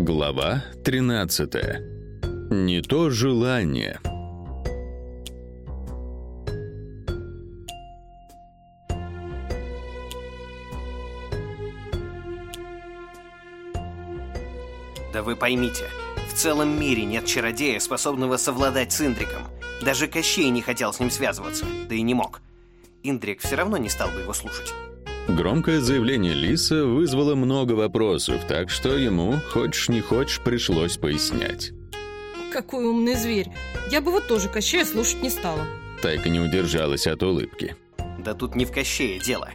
Глава 13. Не то желание. Да вы поймите, в целом мире нет чародея, способного совладать с Индриком. Даже Кощей не хотел с ним связываться, да и не мог. Индрик все равно не стал бы его слушать. Громкое заявление Лиса вызвало много вопросов, так что ему, хочешь не хочешь, пришлось пояснять. Какой умный зверь. Я бы вот тоже Кощея слушать не стала. Тайка не удержалась от улыбки. Да тут не в Кощее дело,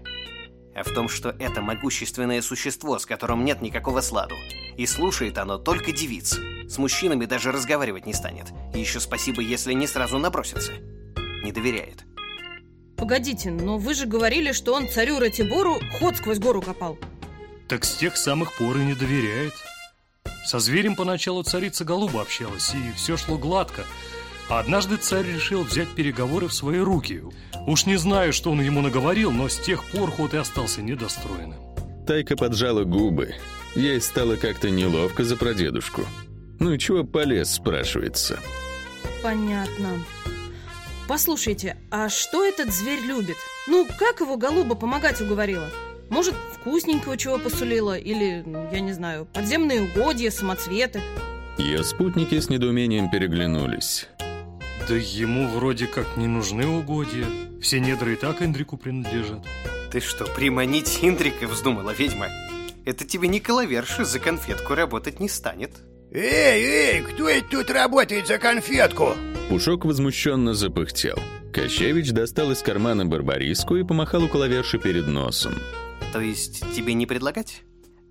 а в том, что это могущественное существо, с которым нет никакого сладу. И слушает оно только девиц. С мужчинами даже разговаривать не станет. И еще спасибо, если не сразу набросится. Не доверяет. Погодите, но вы же говорили, что он царю Ратибору ход сквозь гору копал. Так с тех самых пор и не доверяет. Со зверем поначалу царица Голуба общалась, и все шло гладко. А однажды царь решил взять переговоры в свои руки. Уж не знаю, что он ему наговорил, но с тех пор ход и остался недостроенным. Тайка поджала губы. Ей стало как-то неловко за прадедушку. Ну и чего полез, спрашивается. Понятно. Послушайте, а что этот зверь любит? Ну, как его голуба помогать уговорила? Может, вкусненького чего посулила? Или, я не знаю, подземные угодья, самоцветы? Ее спутники с недоумением переглянулись. Да ему вроде как не нужны угодья. Все недра и так Индрику принадлежат. Ты что, приманить Индрика вздумала, ведьма? Это тебе не коловерша за конфетку работать не станет. Эй, эй, кто это тут работает за конфетку? Пушок возмущенно запыхтел. Кощевич достал из кармана барбариску и помахал у коловерши перед носом. То есть тебе не предлагать?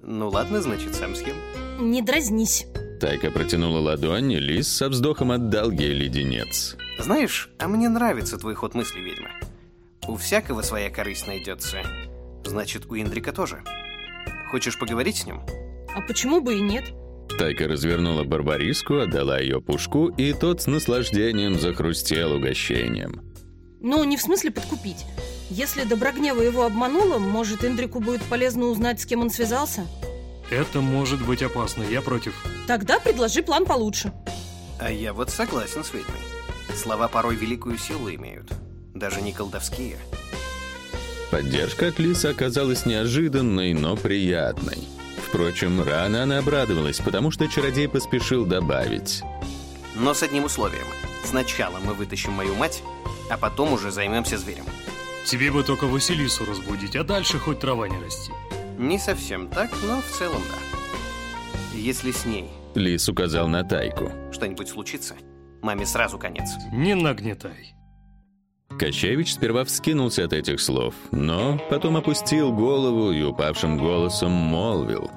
Ну ладно, значит, сам съем. Не дразнись. Тайка протянула ладонь, и лис со вздохом отдал ей леденец. Знаешь, а мне нравится твой ход мысли, ведьма. У всякого своя корысть найдется. Значит, у Индрика тоже. Хочешь поговорить с ним? А почему бы и нет? Тайка развернула барбариску, отдала ее пушку, и тот с наслаждением захрустел угощением. Ну, не в смысле подкупить. Если Доброгнева его обманула, может, Индрику будет полезно узнать, с кем он связался? Это может быть опасно, я против. Тогда предложи план получше. А я вот согласен с ведьмой. Слова порой великую силу имеют. Даже не колдовские. Поддержка от Лиса оказалась неожиданной, но приятной. Впрочем, рано она обрадовалась, потому что чародей поспешил добавить. Но с одним условием. Сначала мы вытащим мою мать, а потом уже займемся зверем. Тебе бы только Василису разбудить, а дальше хоть трава не расти. Не совсем так, но в целом да. Если с ней Лис указал на Тайку. что-нибудь случится, маме сразу конец. Не нагнетай. Кощевич сперва вскинулся от этих слов, но потом опустил голову и упавшим голосом молвил.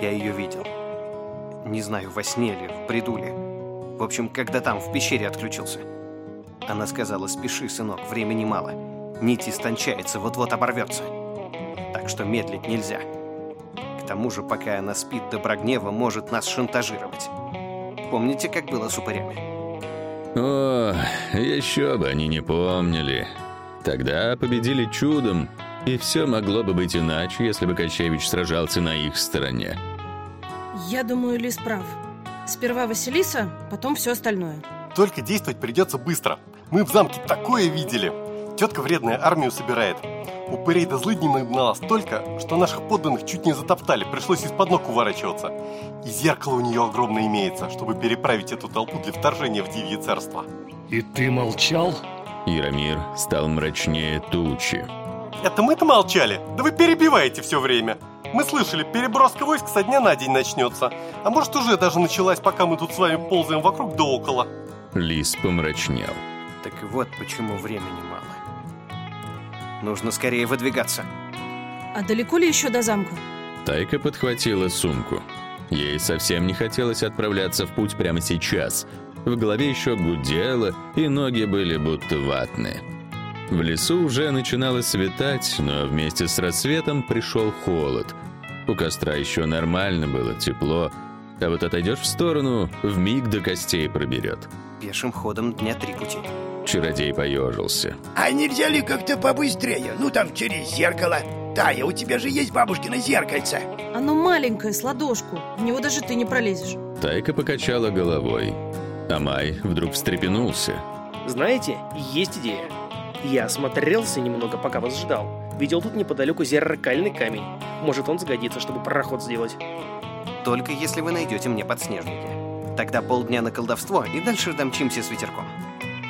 Я ее видел. Не знаю, во сне ли, в бреду ли. В общем, когда там, в пещере отключился. Она сказала, спеши, сынок, времени мало. Нить истончается, вот-вот оборвется. Так что медлить нельзя. К тому же, пока она спит, Доброгнева может нас шантажировать. Помните, как было с упырями? О, еще бы они не помнили. Тогда победили чудом, и все могло бы быть иначе, если бы Кощевич сражался на их стороне. Я думаю, Лис прав. Сперва Василиса, потом все остальное. Только действовать придется быстро. Мы в замке такое видели. Тетка вредная армию собирает. Упырей до злыдней нагнала столько, что наших подданных чуть не затоптали, пришлось из-под ног уворачиваться. И зеркало у нее огромное имеется, чтобы переправить эту толпу для вторжения в Дивье царство. И ты молчал? Яромир стал мрачнее тучи. Это мы-то молчали? Да вы перебиваете все время. Мы слышали, переброска войск со дня на день начнется. А может уже даже началась, пока мы тут с вами ползаем вокруг да около. Лис помрачнел. Так и вот почему времени мало. Нужно скорее выдвигаться. А далеко ли еще до замка? Тайка подхватила сумку. Ей совсем не хотелось отправляться в путь прямо сейчас. В голове еще гудело, и ноги были будто ватные. В лесу уже начинало светать, но вместе с рассветом пришел холод. У костра еще нормально было, тепло, а вот отойдешь в сторону, в миг до костей проберет. Пешим ходом дня три пути. Чародей поежился. А нельзя ли как-то побыстрее? Ну там через зеркало. Тая, у тебя же есть бабушкино зеркальце. Оно маленькое, с ладошку. В него даже ты не пролезешь. Тайка покачала головой. А Май вдруг встрепенулся. Знаете, есть идея. Я осмотрелся немного, пока вас ждал. Видел тут неподалеку зеркальный камень. Может, он сгодится, чтобы проход сделать. Только если вы найдете мне подснежники. Тогда полдня на колдовство и дальше домчимся с ветерком.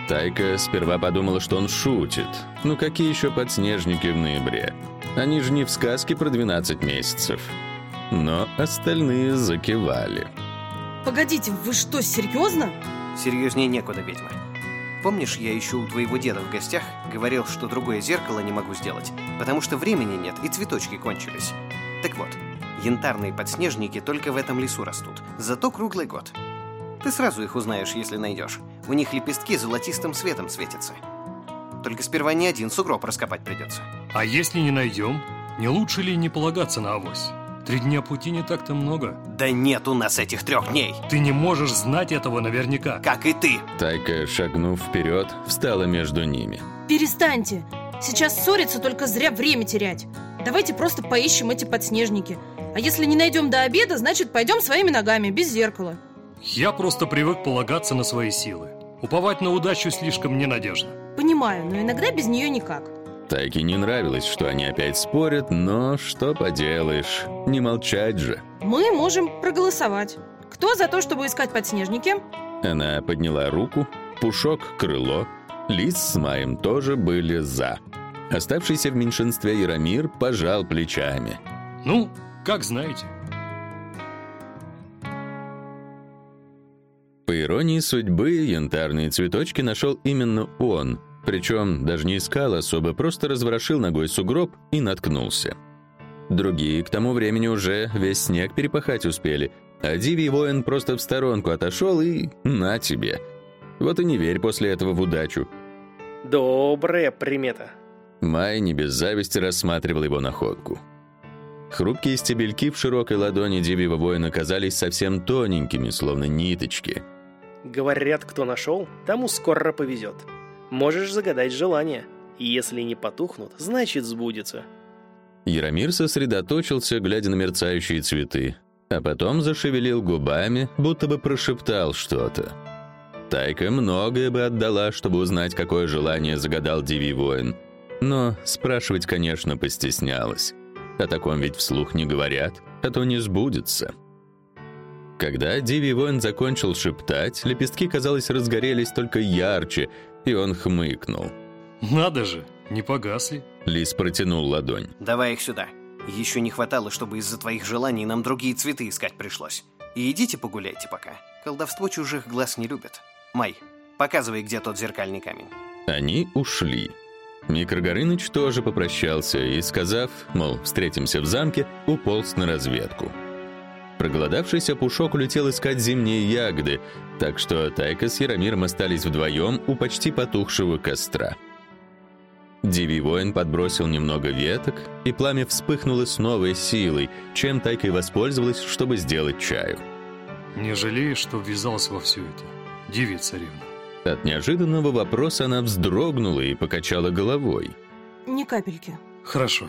Тайка сперва подумала, что он шутит. Ну какие еще подснежники в ноябре? Они же не в сказке про 12 месяцев. Но остальные закивали. Погодите, вы что, серьезно? Серьезнее некуда, ведьма. Помнишь, я еще у твоего деда в гостях говорил, что другое зеркало не могу сделать, потому что времени нет и цветочки кончились. Так вот, янтарные подснежники только в этом лесу растут, зато круглый год. Ты сразу их узнаешь, если найдешь. У них лепестки золотистым светом светятся. Только сперва не один сугроб раскопать придется. А если не найдем, не лучше ли не полагаться на авось? Три дня пути не так-то много. Да нет у нас этих трех дней, Ты не можешь знать этого наверняка. как и ты. Тайка, шагнув вперед, встала между ними. Перестаньте. Сейчас ссориться, только зря время терять. Давайте просто поищем эти подснежники. А если не найдем до обеда, значит пойдем своими ногами, без зеркала. Я просто привык полагаться на свои силы. Уповать на удачу слишком ненадежно. Понимаю, но иногда без нее никак. Тайке не нравилось, что они опять спорят, но что поделаешь, не молчать же. Мы можем проголосовать. Кто за то, чтобы искать подснежники? Она подняла руку, Пушок — крыло, Лис с Маем тоже были «за». Оставшийся в меньшинстве Яромир пожал плечами. Ну, как знаете. По иронии судьбы, янтарные цветочки нашел именно он, причем даже не искал особо, просто разворошил ногой сугроб и наткнулся. Другие к тому времени уже весь снег перепахать успели, а Дивий воин просто в сторонку отошел и на тебе. Вот и не верь после этого в удачу. Добрая примета. Май не без зависти рассматривал его находку. Хрупкие стебельки в широкой ладони Дивьего воина казались совсем тоненькими, словно ниточки. Говорят, кто нашел, тому скоро повезет. Можешь загадать желание. Если не потухнут, значит сбудется. Яромир сосредоточился, глядя на мерцающие цветы, а потом зашевелил губами, будто бы прошептал что-то. Тайка многое бы отдала, чтобы узнать, какое желание загадал Дивий воин. Но спрашивать, конечно, постеснялась. О таком ведь вслух не говорят, а то не сбудется. Когда Дивий воин закончил шептать, лепестки, казалось, разгорелись только ярче, и он хмыкнул. Надо же, не погасли. Лис протянул ладонь. Давай их сюда. Еще не хватало, чтобы из-за твоих желаний нам другие цветы искать пришлось. И идите погуляйте пока. Колдовство чужих глаз не любит. Май, показывай, где тот зеркальный камень. Они ушли. Микрогорыныч тоже попрощался и, сказав, мол, встретимся в замке, уполз на разведку. Проголодавшийся Пушок улетел искать зимние ягоды, так что Тайка с Яромиром остались вдвоем у почти потухшего костра. Дивий воин подбросил немного веток, и пламя вспыхнуло с новой силой, чем Тайка и воспользовалась, чтобы сделать чаю. Не жалеешь, что ввязалась во все это, девица царевна? От неожиданного вопроса она вздрогнула и покачала головой. Ни капельки. Хорошо.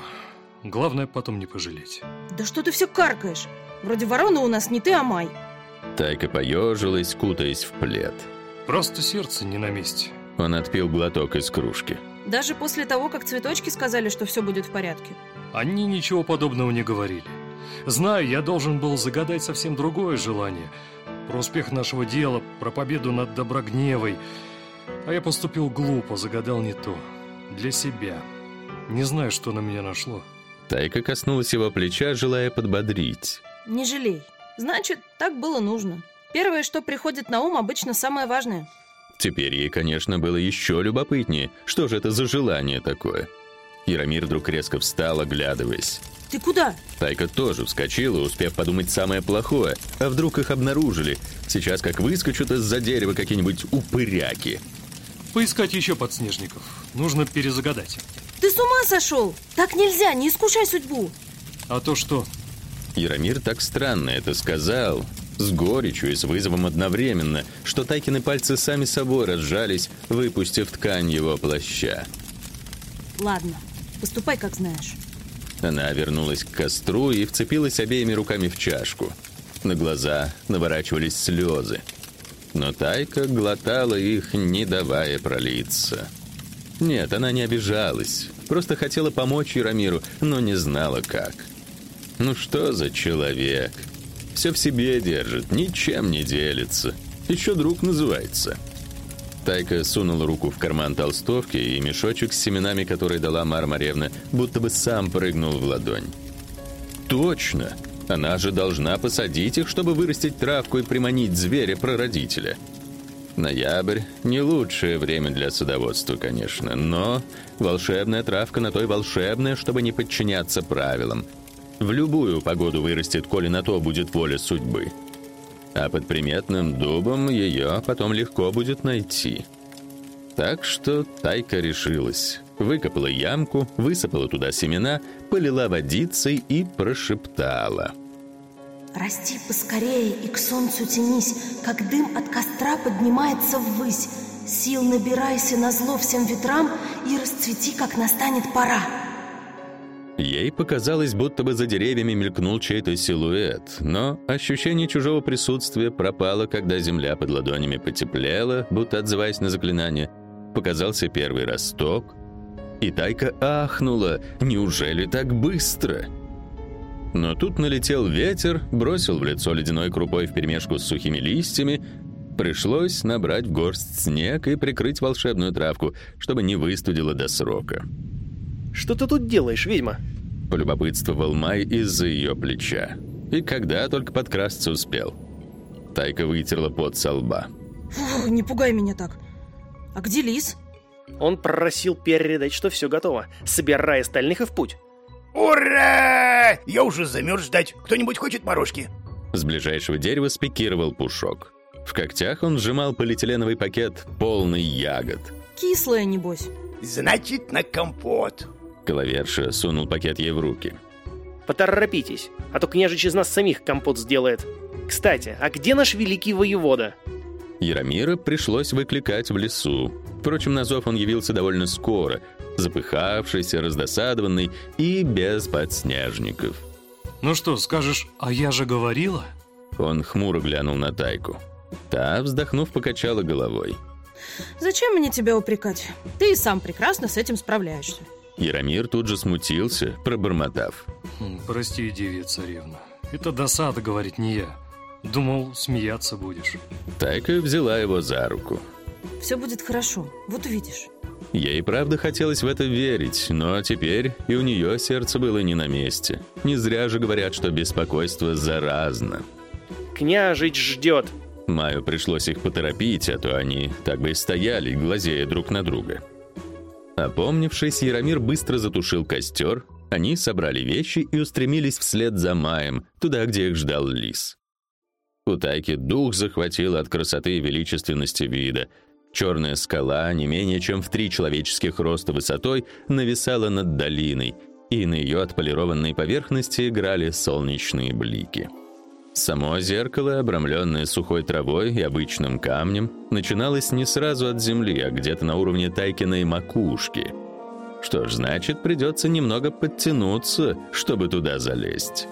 Главное потом не пожалеть. Да что ты все каркаешь? Вроде ворона у нас не ты, а Май. Тайка поежилась, кутаясь в плед. Просто сердце не на месте. Он отпил глоток из кружки. Даже после того, как цветочки сказали, что все будет в порядке. Они ничего подобного не говорили. Знаю, я должен был загадать совсем другое желание. Про успех нашего дела, про победу над Доброгневой. А я поступил глупо, загадал не то. Для себя. Не знаю, что на меня нашло. Тайка коснулась его плеча, желая подбодрить. Не жалей. Значит, так было нужно. Первое, что приходит на ум, обычно самое важное. Теперь ей, конечно, было еще любопытнее. Что же это за желание такое? Яромир вдруг резко встал, оглядываясь. Ты куда? Тайка тоже вскочила, успев подумать самое плохое. А вдруг их обнаружили? Сейчас как выскочут из-за дерева какие-нибудь упыряки. Поискать еще подснежников. Нужно перезагадать. Ты с ума сошел? Так нельзя, не искушай судьбу. А то что? Яромир так странно это сказал, с горечью и с вызовом одновременно, что Тайкины пальцы сами собой разжались, выпустив ткань его плаща. Ладно, поступай, как знаешь. Она вернулась к костру и вцепилась обеими руками в чашку. На глаза наворачивались слезы. Но Тайка глотала их, не давая пролиться. Нет, она не обижалась. Просто хотела помочь Яромиру, но не знала как. Ну что за человек? Все в себе держит, ничем не делится. Еще друг называется. Тайка сунула руку в карман толстовки, и мешочек с семенами, который дала Мармаревна, будто бы сам прыгнул в ладонь. Точно! Она же должна посадить их, чтобы вырастить травку и приманить зверя-прародителя. Ноябрь — не лучшее время для садоводства, конечно, но волшебная травка на той волшебная, чтобы не подчиняться правилам. В любую погоду вырастет, коли на то будет воля судьбы. А под приметным дубом ее потом легко будет найти. Так что Тайка решилась. Выкопала ямку, высыпала туда семена, полила водицей и прошептала — Расти поскорее и к солнцу тянись, Как дым от костра поднимается ввысь. Сил набирайся на зло всем ветрам И расцвети, как настанет пора. Ей показалось, будто бы за деревьями мелькнул чей-то силуэт, но ощущение чужого присутствия пропало, когда земля под ладонями потеплела, будто отзываясь на заклинание. Показался первый росток, и Тайка ахнула. «Неужели так быстро?» Но тут налетел ветер, бросил в лицо ледяной крупой вперемешку с сухими листьями. Пришлось набрать в горсть снег и прикрыть волшебную травку, чтобы не выстудило до срока. «Что ты тут делаешь, ведьма?» Полюбопытствовал Май из-за ее плеча. И когда только подкрасться успел. Тайка вытерла пот со лба. Фу, не пугай меня так. А где лис? Он просил передать, что все готово. Собирай остальных и в путь. Ура! Я уже замерз ждать. Кто-нибудь хочет морожки? С ближайшего дерева спикировал пушок. В когтях он сжимал полиэтиленовый пакет, полный ягод. Кислая, небось. Значит, на компот. Коловерша сунул пакет ей в руки. Поторопитесь, а то княжич из нас самих компот сделает. Кстати, а где наш великий воевода? Яромира пришлось выкликать в лесу. Впрочем, на зов он явился довольно скоро, запыхавшийся, раздосадованный и без подснежников. «Ну что, скажешь, а я же говорила?» Он хмуро глянул на Тайку. Та, вздохнув, покачала головой. Зачем мне тебя упрекать? Ты и сам прекрасно с этим справляешься. Яромир тут же смутился, пробормотав. Хм, «Прости, девица царевна. Это досада, говорит, не я. Думал, смеяться будешь». Тайка взяла его за руку. Все будет хорошо, вот увидишь. Ей правда хотелось в это верить, но теперь и у нее сердце было не на месте. Не зря же говорят, что беспокойство заразно. Княжич ждет. Маю пришлось их поторопить, а то они так бы и стояли, глазея друг на друга. Опомнившись, Яромир быстро затушил костер, они собрали вещи и устремились вслед за Маем, туда, где их ждал лис. У Тайки дух захватил от красоты и величественности вида — Черная скала, не менее чем в три человеческих роста высотой, нависала над долиной, и на ее отполированной поверхности играли солнечные блики. Само зеркало, обрамленное сухой травой и обычным камнем, начиналось не сразу от земли, а где-то на уровне Тайкиной макушки. Что ж, значит, придется немного подтянуться, чтобы туда залезть.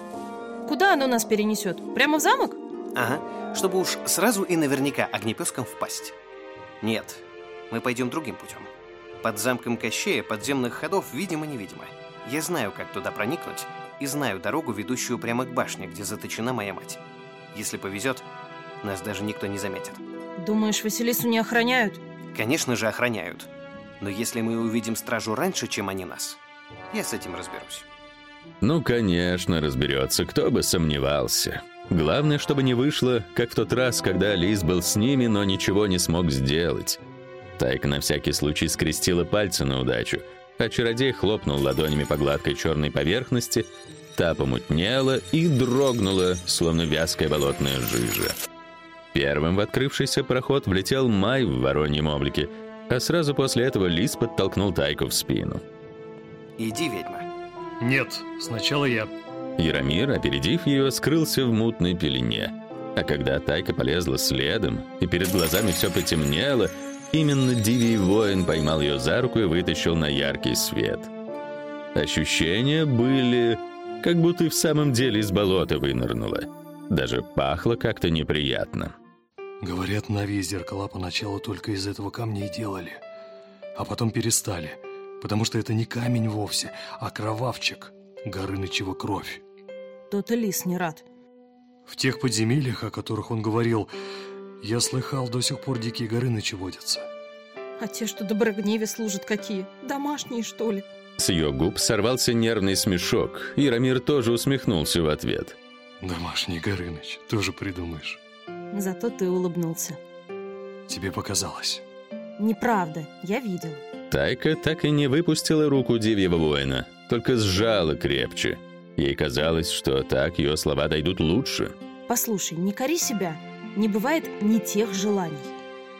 Куда оно нас перенесет? Прямо в замок? Ага, чтобы уж сразу и наверняка огнепеском впасть. Нет, мы пойдем другим путем. Под замком Кощея подземных ходов видимо-невидимо. Я знаю, как туда проникнуть, и знаю дорогу, ведущую прямо к башне, где заточена моя мать. Если повезет, нас даже никто не заметит. Думаешь, Василису не охраняют? Конечно же, охраняют. Но если мы увидим стражу раньше, чем они нас, я с этим разберусь. Ну, конечно, разберется, кто бы сомневался. Главное, чтобы не вышло, как в тот раз, когда Лис был с ними, но ничего не смог сделать. Тайка на всякий случай скрестила пальцы на удачу, а чародей хлопнул ладонями по гладкой черной поверхности, та помутнела и дрогнула, словно вязкая болотная жижа. Первым в открывшийся проход влетел Май в вороньем облике, а сразу после этого Лис подтолкнул Тайку в спину. «Иди, ведьма». «Нет, сначала я», Яромир, опередив ее, скрылся в мутной пелене. А когда Тайка полезла следом, и перед глазами все потемнело, именно Дивий воин поймал ее за руку и вытащил на яркий свет. Ощущения были, как будто и в самом деле из болота вынырнула. Даже пахло как-то неприятно. Говорят, Нави зеркала поначалу только из этого камня и делали, а потом перестали, потому что это не камень вовсе, а кровавчик, Горынычева кровь. То-то лис не рад. В тех подземельях, о которых он говорил, я слыхал, до сих пор дикие Горынычи водятся. А те, что доброгневе служат, какие? Домашние, что ли? С ее губ сорвался нервный смешок, и Рамир тоже усмехнулся в ответ. Домашний Горыныч, тоже придумаешь. Зато ты улыбнулся. Тебе показалось. Неправда, я видел. Тайка так и не выпустила руку Дивьего воина, только сжала крепче. Ей казалось, что так ее слова дойдут лучше. Послушай, не кори себя. Не бывает ни тех желаний.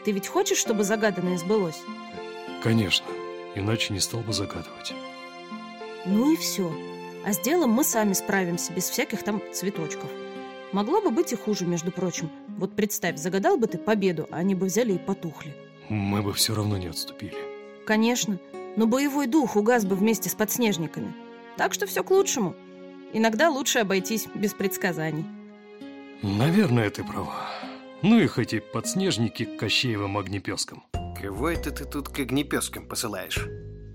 Ты ведь хочешь, чтобы загаданное сбылось? Конечно, иначе не стал бы загадывать. Ну и все. А с делом мы сами справимся, без всяких там цветочков. Могло бы быть и хуже, между прочим. Вот представь, загадал бы ты победу, а они бы взяли и потухли. Мы бы все равно не отступили. Конечно, но боевой дух угас бы вместе с подснежниками. Так что все к лучшему. Иногда лучше обойтись без предсказаний. Наверное, ты права. Ну и хоть и подснежники к Кощеевым огнепескам. Кого это ты тут к огнепескам посылаешь?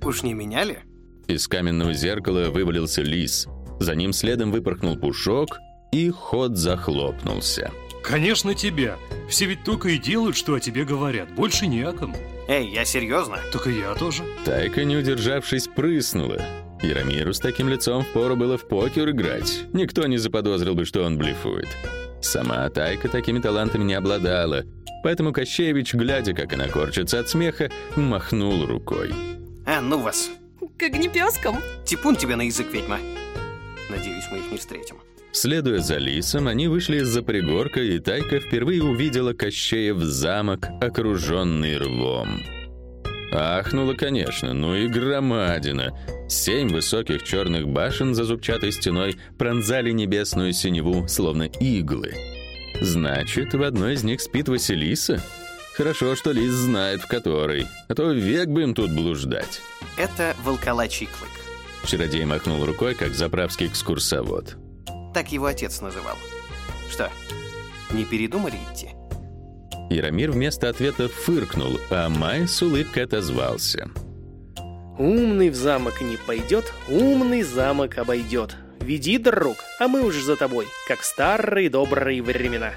Уж не меняли? Из каменного зеркала вывалился лис. За ним следом выпорхнул пушок, и ход захлопнулся. Конечно, тебя. Все ведь только и делают, что о тебе говорят. Больше не о ком. Эй, я серьезно? Так и я тоже. Тайка, не удержавшись, прыснула. Яромиру с таким лицом впору было в покер играть. Никто не заподозрил бы, что он блефует. Сама Тайка такими талантами не обладала, поэтому Кощеевич, глядя, как она корчится от смеха, махнул рукой. А, ну вас. К огнепескам? Типун тебе на язык, ведьма. Надеюсь, мы их не встретим. Следуя за лисом, они вышли из-за пригорка, и Тайка впервые увидела Кощеев замок, окруженный рвом. Ахнула, конечно, ну и громадина. Семь высоких черных башен за зубчатой стеной пронзали небесную синеву, словно иглы. Значит, в одной из них спит Василиса? Хорошо, что лис знает, в которой, а то век бы им тут блуждать. Это волколачий клык. Чародей махнул рукой, как заправский экскурсовод. Так его отец называл. Что, не передумали идти? Яромир вместо ответа фыркнул, а Май с улыбкой отозвался. Умный в замок не пойдет, умный замок обойдет. Веди, друг, а мы уж за тобой, как старые добрые времена.